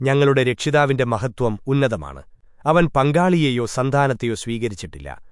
ഞങ്ങളുടെ രക്ഷിതാവിന്റെ മഹത്വം ഉന്നതമാണ്. അവൻ പങ്കാളിയെയോ സന്താനത്തെയോ സ്വീകരിച്ചിട്ടില്ല.